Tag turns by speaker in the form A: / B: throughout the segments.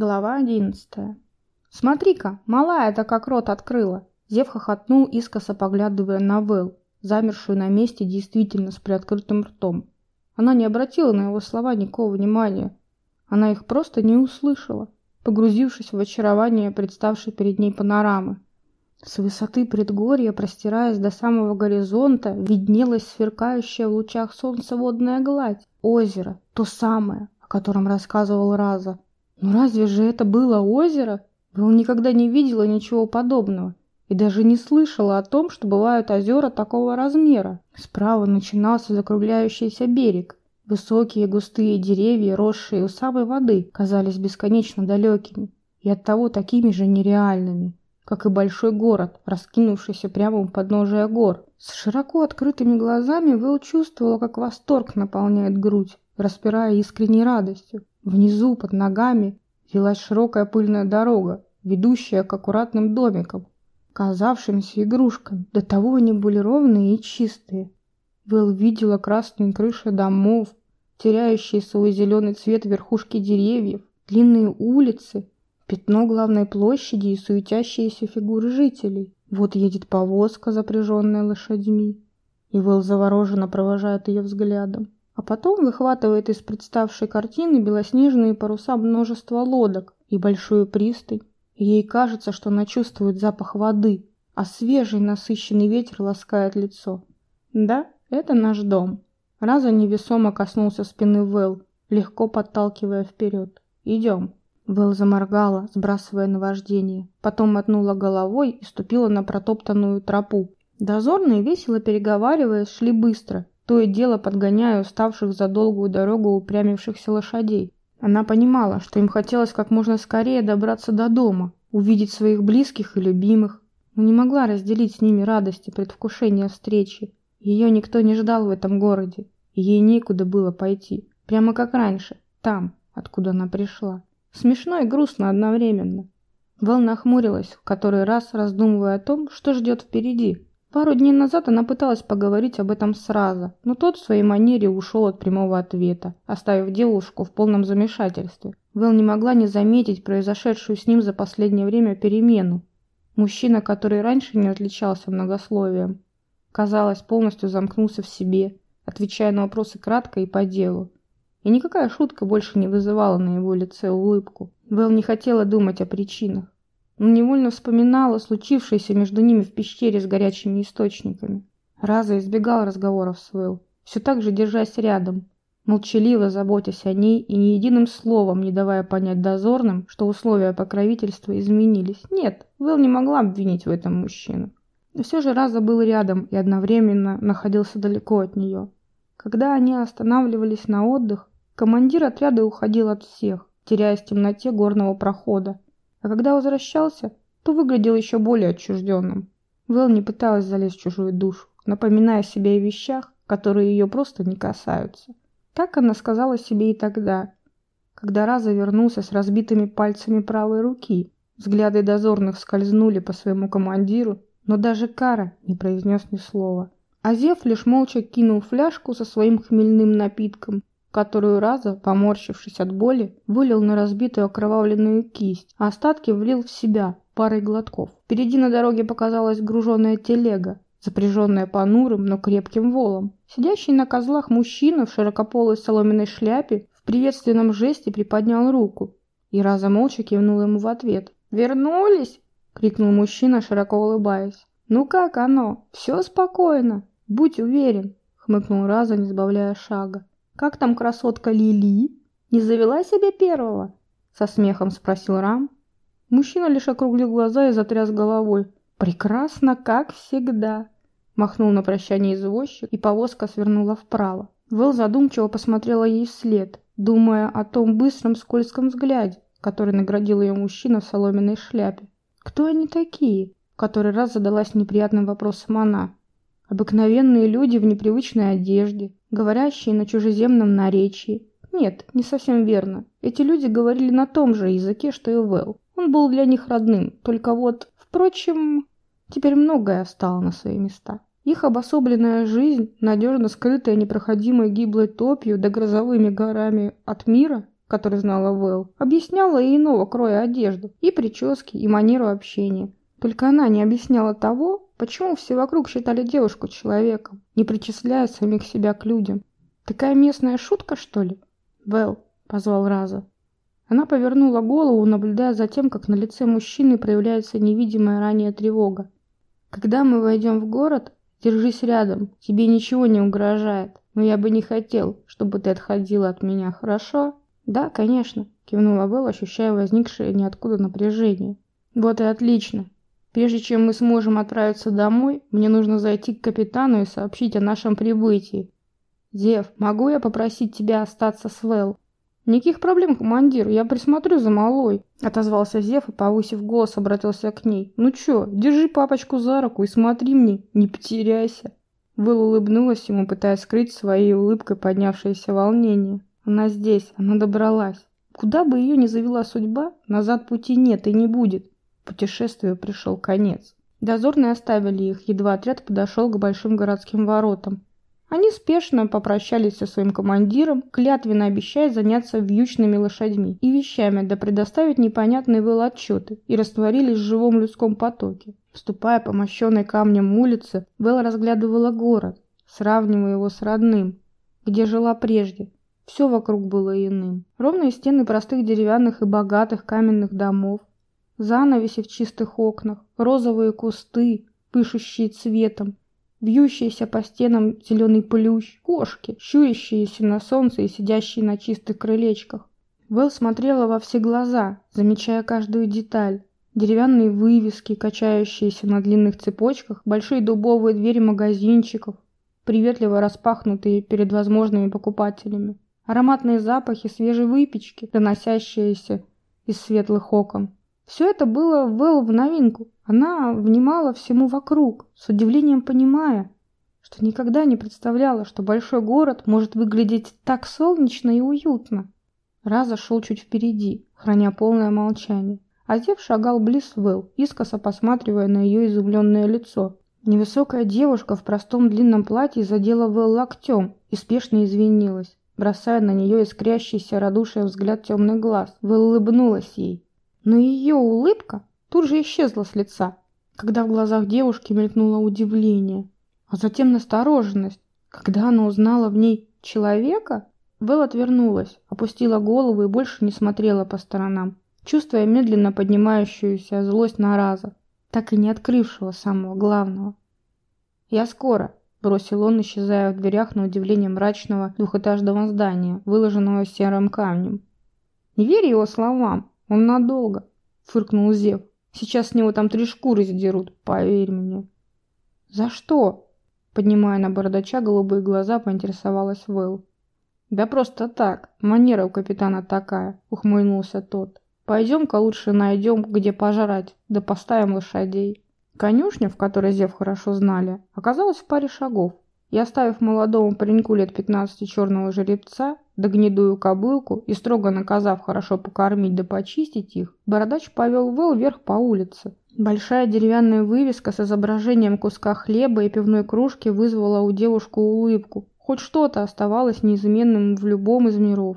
A: Глава одиннадцатая. «Смотри-ка, малая-то как рот открыла!» Зев хохотнул, искоса поглядывая на Вэл, замершую на месте действительно с приоткрытым ртом. Она не обратила на его слова никакого внимания. Она их просто не услышала, погрузившись в очарование представшей перед ней панорамы. С высоты предгорья, простираясь до самого горизонта, виднелась сверкающая в лучах солнца водная гладь, озеро, то самое, о котором рассказывал Раза. Но разве же это было озеро? Вэл никогда не видела ничего подобного и даже не слышала о том, что бывают озера такого размера. Справа начинался закругляющийся берег. Высокие густые деревья, росшие у самой воды, казались бесконечно далекими и оттого такими же нереальными, как и большой город, раскинувшийся прямо у подножия гор. С широко открытыми глазами Вэл чувствовала, как восторг наполняет грудь, распирая искренней радостью. Внизу, под ногами, велась широкая пыльная дорога, ведущая к аккуратным домикам, казавшимся игрушками. До того они были ровные и чистые. Вэл видела красные крыши домов, теряющие свой зеленый цвет верхушки деревьев, длинные улицы, пятно главной площади и суетящиеся фигуры жителей. Вот едет повозка, запряженная лошадьми, и Вэл завороженно провожает ее взглядом а потом выхватывает из представшей картины белоснежные паруса множества лодок и большую пристань. ей кажется, что она чувствует запах воды, а свежий насыщенный ветер ласкает лицо. Да, это наш дом. Раза невесомо коснулся спины Вэл, легко подталкивая вперед. Идем. Вэл заморгала, сбрасывая наваждение. Потом мотнула головой и ступила на протоптанную тропу. Дозорные, весело переговариваясь, шли быстро, то и дело подгоняя уставших за долгую дорогу упрямившихся лошадей. Она понимала, что им хотелось как можно скорее добраться до дома, увидеть своих близких и любимых, но не могла разделить с ними радости предвкушения встречи. Ее никто не ждал в этом городе, и ей некуда было пойти, прямо как раньше, там, откуда она пришла. Смешно и грустно одновременно. Вэл нахмурилась, в который раз раздумывая о том, что ждет впереди. Пару дней назад она пыталась поговорить об этом сразу, но тот в своей манере ушел от прямого ответа, оставив девушку в полном замешательстве. Вэл не могла не заметить произошедшую с ним за последнее время перемену. Мужчина, который раньше не отличался многословием, казалось, полностью замкнулся в себе, отвечая на вопросы кратко и по делу. И никакая шутка больше не вызывала на его лице улыбку. Вэл не хотела думать о причинах но невольно вспоминала случившееся между ними в пещере с горячими источниками. Раза избегал разговоров с Вэл, все так же держась рядом, молчаливо заботясь о ней и ни единым словом не давая понять дозорным, что условия покровительства изменились. Нет, Вэл не могла обвинить в этом мужчину. Но все же Раза был рядом и одновременно находился далеко от нее. Когда они останавливались на отдых, командир отряда уходил от всех, теряясь в темноте горного прохода, а когда возвращался, то выглядел еще более отчужденным. Вэл не пыталась залезть в чужую душу, напоминая себе о вещах, которые ее просто не касаются. Так она сказала себе и тогда, когда Раза вернулся с разбитыми пальцами правой руки. Взгляды дозорных скользнули по своему командиру, но даже Кара не произнес ни слова. Азев лишь молча кинул фляжку со своим хмельным напитком которую Раза, поморщившись от боли, вылил на разбитую окровавленную кисть, а остатки влил в себя парой глотков. Впереди на дороге показалась груженная телега, запряженная понурым, но крепким волом. Сидящий на козлах мужчина в широкополой соломенной шляпе в приветственном жесте приподнял руку, и Раза молча кивнул ему в ответ. «Вернулись?» — крикнул мужчина, широко улыбаясь. «Ну как оно? Все спокойно. Будь уверен», — хмыкнул Раза, не сбавляя шага. «Как там красотка Лили? Не завела себе первого?» Со смехом спросил Рам. Мужчина лишь округлил глаза и затряс головой. «Прекрасно, как всегда!» Махнул на прощание извозчик, и повозка свернула вправо. Вэл задумчиво посмотрела ей вслед, думая о том быстром скользком взгляде, который наградил ее мужчина в соломенной шляпе. «Кто они такие?» В который раз задалась неприятным вопросом она. Обыкновенные люди в непривычной одежде, говорящие на чужеземном наречии. Нет, не совсем верно. Эти люди говорили на том же языке, что и Вэл. Он был для них родным, только вот... Впрочем, теперь многое встало на свои места. Их обособленная жизнь, надежно скрытая непроходимой гиблой топью да грозовыми горами от мира, который знала Вэл, объясняла и иного кроя одежду, и прически, и манеру общения. Только она не объясняла того, почему все вокруг считали девушку человеком, не причисляя самих себя к людям. Такая местная шутка, что ли? Вэл, позвал Раза. Она повернула голову, наблюдая за тем, как на лице мужчины проявляется невидимая ранее тревога. «Когда мы войдем в город, держись рядом, тебе ничего не угрожает, но я бы не хотел, чтобы ты отходила от меня, хорошо?» «Да, конечно», — кивнула Вэл, ощущая возникшее ниоткуда напряжение. «Вот и отлично. Прежде чем мы сможем отправиться домой, мне нужно зайти к капитану и сообщить о нашем прибытии. Зев, могу я попросить тебя остаться с Вэл?» «Никаких проблем, командир, я присмотрю за малой», — отозвался Зев и, повысив голос, обратился к ней. «Ну чё, держи папочку за руку и смотри мне, не потеряйся». Вэл улыбнулась ему, пытаясь скрыть своей улыбкой поднявшееся волнение. Она здесь, она добралась. Куда бы ее ни завела судьба, назад пути нет и не будет. Путешествию пришел конец. Дозорные оставили их, едва отряд подошел к большим городским воротам. Они спешно попрощались со своим командиром, клятвенно обещая заняться вьючными лошадьми и вещами, да предоставить непонятные выл отчеты, и растворились в живом людском потоке. Вступая по мощенной камнем улице, Вэл разглядывала город, сравнивая его с родным, где жила прежде, все вокруг было иным. Ровные стены простых деревянных и богатых каменных домов, занавеси в чистых окнах, розовые кусты, пышущие цветом, вьющиеся по стенам зеленый плющ, кошки, щурящиеся на солнце и сидящие на чистых крылечках. Вэл смотрела во все глаза, замечая каждую деталь. Деревянные вывески, качающиеся на длинных цепочках, большие дубовые двери магазинчиков, приветливо распахнутые перед возможными покупателями ароматные запахи свежей выпечки, доносящиеся из светлых окон. Все это было Вэл в новинку. Она внимала всему вокруг, с удивлением понимая, что никогда не представляла, что большой город может выглядеть так солнечно и уютно. Раза шел чуть впереди, храня полное молчание. А шагал близ Вэл, искоса посматривая на ее изумленное лицо. Невысокая девушка в простом длинном платье задела Вэл локтем и спешно извинилась бросая на нее искрящийся радушие взгляд темных глаз. Вы улыбнулась ей. Но ее улыбка тут же исчезла с лица, когда в глазах девушки мелькнуло удивление, а затем настороженность. Когда она узнала в ней человека, Вэл отвернулась, опустила голову и больше не смотрела по сторонам, чувствуя медленно поднимающуюся злость на раза, так и не открывшего самого главного. «Я скоро», Бросил он, исчезая в дверях на удивление мрачного двухэтажного здания, выложенного серым камнем. «Не верь его словам, он надолго», — фыркнул Зев. «Сейчас с него там три шкуры сдерут, поверь мне». «За что?» — поднимая на бородача голубые глаза, поинтересовалась Вэл. «Да просто так, манера у капитана такая», — ухмыльнулся тот. «Пойдем-ка лучше найдем, где пожрать, да поставим лошадей». Конюшня, в которой Зев хорошо знали, оказалась в паре шагов, и оставив молодому пареньку лет 15 черного жеребца, да гнедую кобылку и строго наказав хорошо покормить да почистить их, бородач повел Вэл вверх по улице. Большая деревянная вывеска с изображением куска хлеба и пивной кружки вызвала у девушку улыбку. Хоть что-то оставалось неизменным в любом из миров.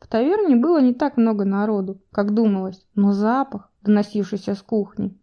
A: В таверне было не так много народу, как думалось, но запах, доносившийся с кухни,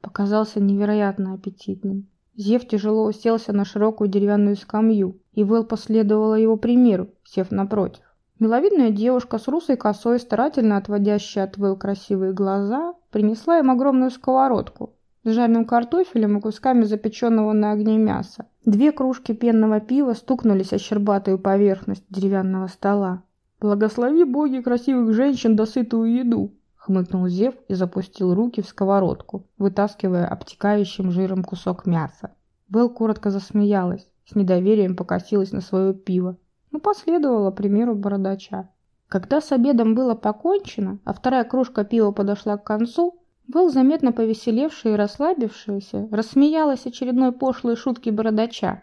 A: показался невероятно аппетитным. Зев тяжело уселся на широкую деревянную скамью, и Вэл последовала его примеру, сев напротив. Миловидная девушка с русой косой, старательно отводящая от Вэл красивые глаза, принесла им огромную сковородку с жареным картофелем и кусками запеченного на огне мяса. Две кружки пенного пива стукнулись о щербатую поверхность деревянного стола. «Благослови боги красивых женщин да сытую еду!» хмыкнул Зев и запустил руки в сковородку, вытаскивая обтекающим жиром кусок мяса. Белл коротко засмеялась, с недоверием покосилась на свое пиво, но последовала примеру бородача. Когда с обедом было покончено, а вторая кружка пива подошла к концу, Белл, заметно повеселевшая и расслабившаяся, рассмеялась очередной пошлой шутки бородача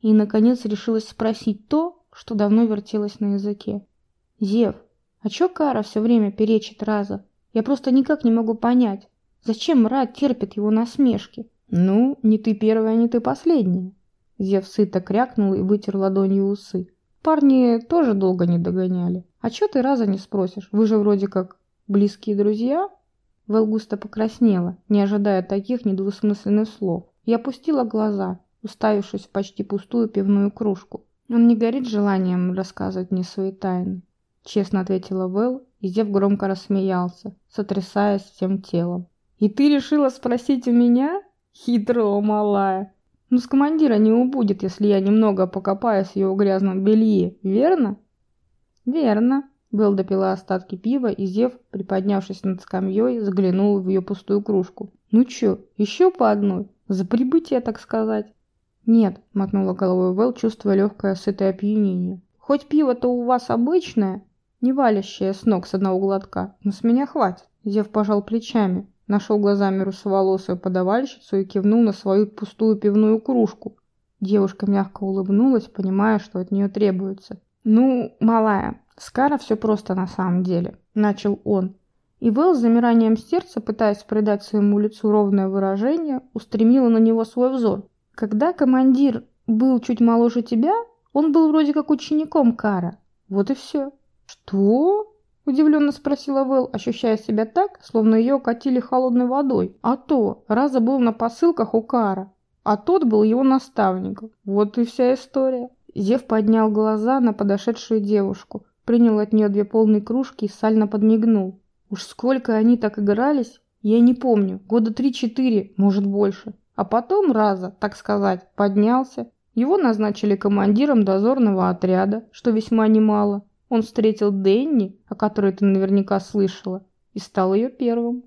A: и, наконец, решилась спросить то, что давно вертелось на языке. «Зев, а чё Кара все время перечит Раза? Я просто никак не могу понять, зачем Рад терпит его насмешки. Ну, не ты первая, не ты последняя. Зев сыто крякнул и вытер ладонью усы. Парни тоже долго не догоняли. А чё ты раза не спросишь? Вы же вроде как близкие друзья? Вэл густо покраснела, не ожидая таких недвусмысленных слов. Я опустила глаза, уставившись в почти пустую пивную кружку. Он не горит желанием рассказывать мне свои тайны. Честно ответила Вэл, и Зев громко рассмеялся, сотрясаясь всем телом. «И ты решила спросить у меня? Хитро, малая. Ну, с командира не убудет, если я немного покопаюсь в его грязном белье, верно?» «Верно», Белл допила остатки пива, и Зев, приподнявшись над скамьей, заглянул в ее пустую кружку. «Ну чё, еще по одной? За прибытие, так сказать?» «Нет», — мотнула головой Вэл, чувствуя легкое сытое опьянение. «Хоть пиво-то у вас обычное, не валящее с ног с одного глотка, но с меня хватит». Зев пожал плечами, нашел глазами русоволосую подавальщицу и кивнул на свою пустую пивную кружку. Девушка мягко улыбнулась, понимая, что от нее требуется. «Ну, малая, с Кара все просто на самом деле», — начал он. И Вэл с замиранием сердца, пытаясь придать своему лицу ровное выражение, устремила на него свой взор. «Когда командир был чуть моложе тебя, он был вроде как учеником Кара. Вот и все». «Что?» – удивленно спросила Вэл, ощущая себя так, словно ее катили холодной водой. «А то, Раза был на посылках у Кара, а тот был его наставником. Вот и вся история». Зев поднял глаза на подошедшую девушку, принял от нее две полные кружки и сально подмигнул. Уж сколько они так игрались, я не помню, года три-четыре, может больше. А потом Раза, так сказать, поднялся. Его назначили командиром дозорного отряда, что весьма немало. Он встретил Дэнни, о которой ты наверняка слышала, и стал ее первым.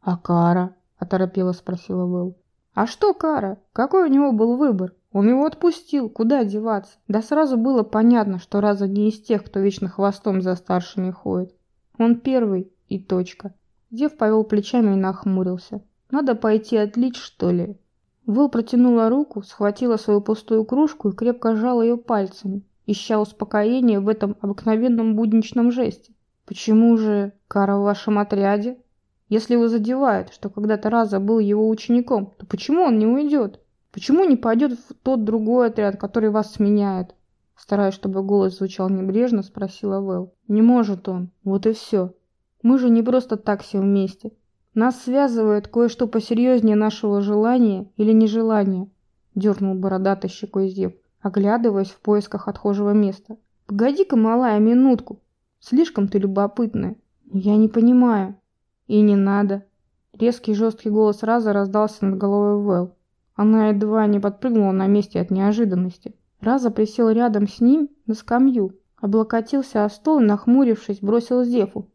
A: «А Кара?» – оторопела спросила Вэл. «А что Кара? Какой у него был выбор? Он его отпустил, куда деваться? Да сразу было понятно, что Раза не из тех, кто вечно хвостом за старшими ходит. Он первый и точка. Дев повел плечами и нахмурился. Надо пойти отлить, что ли? Выл протянула руку, схватила свою пустую кружку и крепко сжала ее пальцами, ища успокоения в этом обыкновенном будничном жесте. «Почему же Кара в вашем отряде? Если его задевает, что когда-то Раза был его учеником, то почему он не уйдет?» Почему не пойдет в тот другой отряд, который вас сменяет? Стараясь, чтобы голос звучал небрежно, спросила Вэл. Не может он. Вот и все. Мы же не просто так все вместе. Нас связывает кое-что посерьезнее нашего желания или нежелания. Дернул бородатый щекой Зев, оглядываясь в поисках отхожего места. Погоди-ка, малая, минутку. Слишком ты любопытная. Я не понимаю. И не надо. Резкий жесткий голос Раза раздался над головой Вэл. Она едва не подпрыгнула на месте от неожиданности. Раза присел рядом с ним на скамью, облокотился о стол и, нахмурившись, бросил Зефу.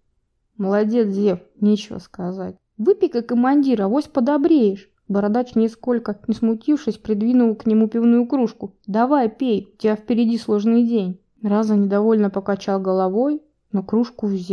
A: «Молодец, Зев, нечего сказать. Выпей-ка командира, авось подобреешь». Бородач, нисколько не смутившись, придвинул к нему пивную кружку. «Давай, пей, у тебя впереди сложный день». Раза недовольно покачал головой, но кружку взял.